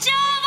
Joe!